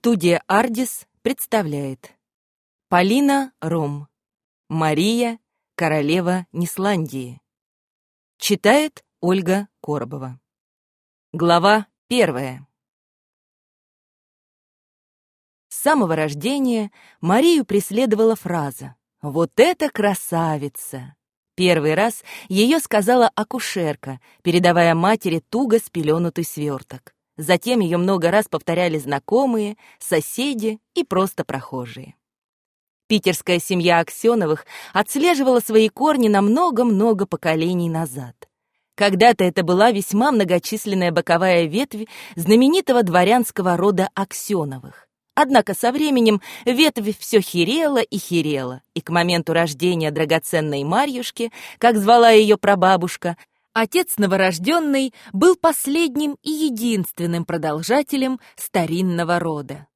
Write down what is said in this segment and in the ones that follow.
Студия «Ардис» представляет. Полина Ром. Мария, королева Нисландии. Читает Ольга Коробова. Глава первая. С самого рождения Марию преследовала фраза «Вот это красавица!» Первый раз ее сказала акушерка, передавая матери туго спеленутый сверток. Затем ее много раз повторяли знакомые, соседи и просто прохожие. Питерская семья Аксеновых отслеживала свои корни на много-много поколений назад. Когда-то это была весьма многочисленная боковая ветвь знаменитого дворянского рода Аксеновых. Однако со временем ветвь все херела и херела, и к моменту рождения драгоценной Марьюшки, как звала ее прабабушка, Отец новорожденный был последним и единственным продолжателем старинного рода.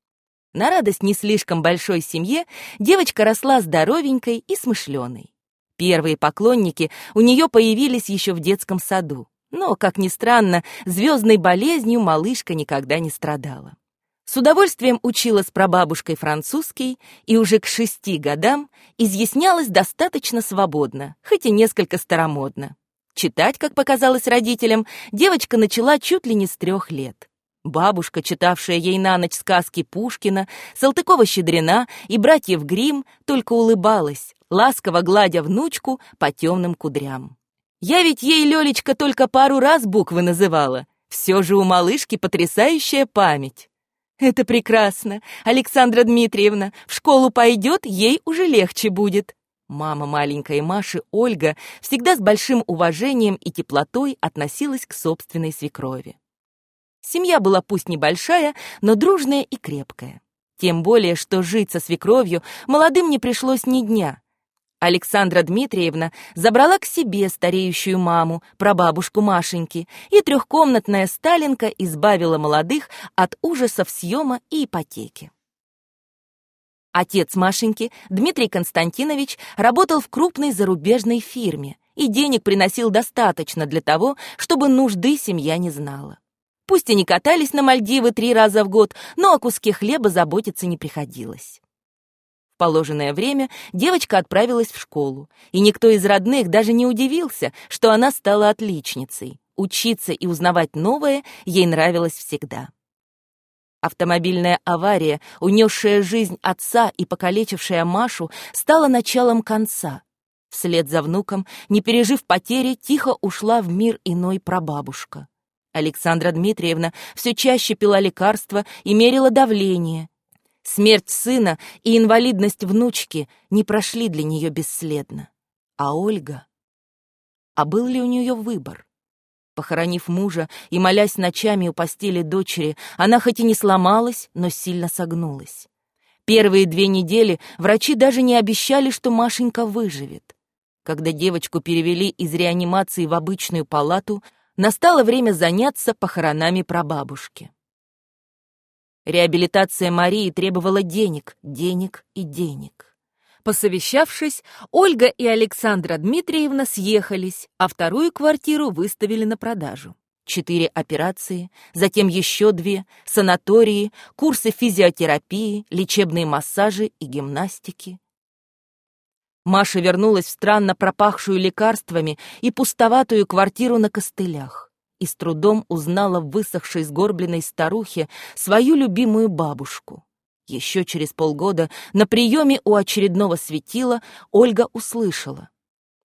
На радость не слишком большой семье девочка росла здоровенькой и смышленой. Первые поклонники у нее появились еще в детском саду, но, как ни странно, звездной болезнью малышка никогда не страдала. С удовольствием учила с прабабушкой французский и уже к шести годам изъяснялась достаточно свободно, хоть и несколько старомодно. Читать, как показалось родителям, девочка начала чуть ли не с трех лет. Бабушка, читавшая ей на ночь сказки Пушкина, Салтыкова-Щедрина и братьев Грим, только улыбалась, ласково гладя внучку по темным кудрям. Я ведь ей, Лёлечка, только пару раз буквы называла. Все же у малышки потрясающая память. Это прекрасно. Александра Дмитриевна в школу пойдет, ей уже легче будет. Мама маленькой Маши, Ольга, всегда с большим уважением и теплотой относилась к собственной свекрови. Семья была пусть небольшая, но дружная и крепкая. Тем более, что жить со свекровью молодым не пришлось ни дня. Александра Дмитриевна забрала к себе стареющую маму, прабабушку Машеньки, и трехкомнатная Сталинка избавила молодых от ужасов съема и ипотеки. Отец Машеньки, Дмитрий Константинович, работал в крупной зарубежной фирме, и денег приносил достаточно для того, чтобы нужды семья не знала. Пусть и не катались на Мальдивы три раза в год, но о куске хлеба заботиться не приходилось. В положенное время девочка отправилась в школу, и никто из родных даже не удивился, что она стала отличницей. Учиться и узнавать новое ей нравилось всегда. Автомобильная авария, унесшая жизнь отца и покалечившая Машу, стала началом конца. Вслед за внуком, не пережив потери, тихо ушла в мир иной прабабушка. Александра Дмитриевна все чаще пила лекарства и мерила давление. Смерть сына и инвалидность внучки не прошли для нее бесследно. А Ольга? А был ли у нее выбор? Похоронив мужа и молясь ночами у постели дочери, она хоть и не сломалась, но сильно согнулась. Первые две недели врачи даже не обещали, что Машенька выживет. Когда девочку перевели из реанимации в обычную палату, настало время заняться похоронами прабабушки. Реабилитация Марии требовала денег, денег и денег. Посовещавшись, Ольга и Александра Дмитриевна съехались, а вторую квартиру выставили на продажу. Четыре операции, затем еще две, санатории, курсы физиотерапии, лечебные массажи и гимнастики. Маша вернулась в странно пропахшую лекарствами и пустоватую квартиру на костылях и с трудом узнала в высохшей сгорбленной старухе свою любимую бабушку. Еще через полгода на приеме у очередного светила Ольга услышала.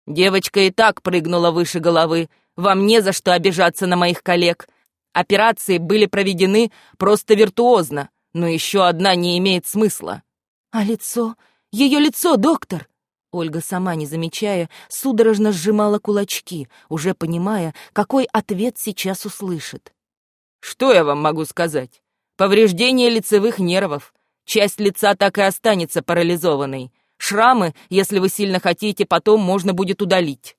«Девочка и так прыгнула выше головы. Вам не за что обижаться на моих коллег. Операции были проведены просто виртуозно, но еще одна не имеет смысла». «А лицо? Ее лицо, доктор!» Ольга, сама не замечая, судорожно сжимала кулачки, уже понимая, какой ответ сейчас услышит. «Что я вам могу сказать? Повреждение лицевых нервов. Часть лица так и останется парализованной. Шрамы, если вы сильно хотите, потом можно будет удалить.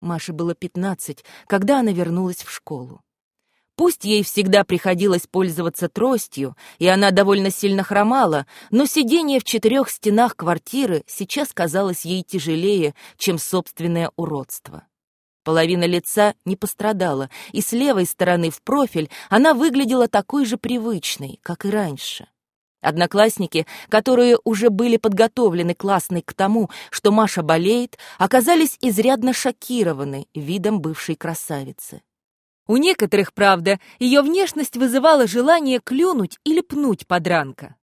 Маше было пятнадцать, когда она вернулась в школу. Пусть ей всегда приходилось пользоваться тростью, и она довольно сильно хромала, но сидение в четырех стенах квартиры сейчас казалось ей тяжелее, чем собственное уродство. Половина лица не пострадала, и с левой стороны в профиль она выглядела такой же привычной, как и раньше. Одноклассники, которые уже были подготовлены классной к тому, что Маша болеет, оказались изрядно шокированы видом бывшей красавицы. У некоторых, правда, ее внешность вызывала желание клюнуть или пнуть подранка.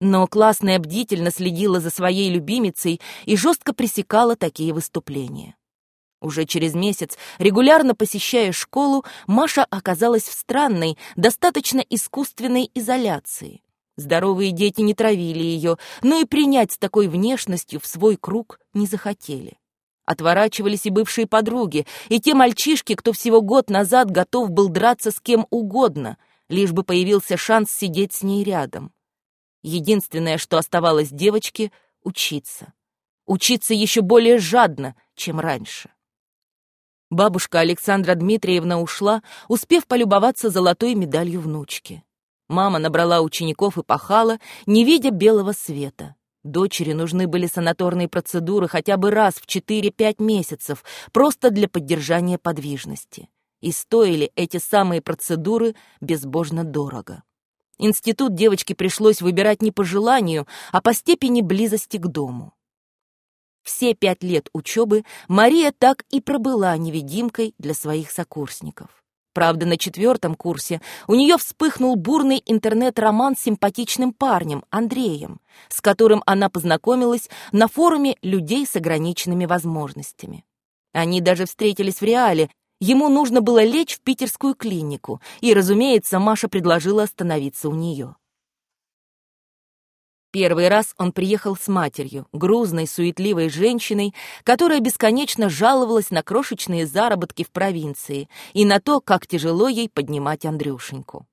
Но классная бдительно следила за своей любимицей и жестко пресекала такие выступления. Уже через месяц, регулярно посещая школу, Маша оказалась в странной, достаточно искусственной изоляции. Здоровые дети не травили ее, но и принять с такой внешностью в свой круг не захотели. Отворачивались и бывшие подруги, и те мальчишки, кто всего год назад готов был драться с кем угодно, лишь бы появился шанс сидеть с ней рядом. Единственное, что оставалось девочке — учиться. Учиться еще более жадно, чем раньше. Бабушка Александра Дмитриевна ушла, успев полюбоваться золотой медалью внучки. Мама набрала учеников и пахала, не видя белого света. Дочери нужны были санаторные процедуры хотя бы раз в 4-5 месяцев, просто для поддержания подвижности. И стоили эти самые процедуры безбожно дорого. Институт девочке пришлось выбирать не по желанию, а по степени близости к дому. Все пять лет учебы Мария так и пробыла невидимкой для своих сокурсников. Правда, на четвертом курсе у нее вспыхнул бурный интернет-роман с симпатичным парнем, Андреем, с которым она познакомилась на форуме людей с ограниченными возможностями. Они даже встретились в реале, ему нужно было лечь в питерскую клинику, и, разумеется, Маша предложила остановиться у нее. Первый раз он приехал с матерью, грузной, суетливой женщиной, которая бесконечно жаловалась на крошечные заработки в провинции и на то, как тяжело ей поднимать Андрюшеньку.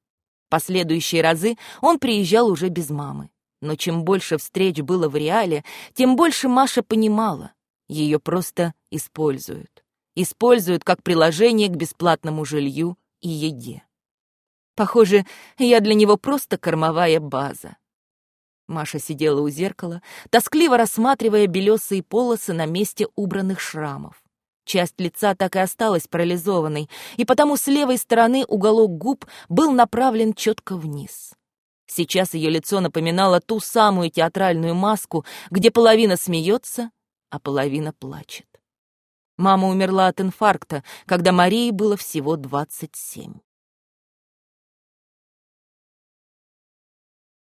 Последующие разы он приезжал уже без мамы. Но чем больше встреч было в реале, тем больше Маша понимала. Ее просто используют. Используют как приложение к бесплатному жилью и еде. Похоже, я для него просто кормовая база. Маша сидела у зеркала, тоскливо рассматривая белесые полосы на месте убранных шрамов. Часть лица так и осталась парализованной, и потому с левой стороны уголок губ был направлен четко вниз. Сейчас ее лицо напоминало ту самую театральную маску, где половина смеется, а половина плачет. Мама умерла от инфаркта, когда Марии было всего двадцать семь.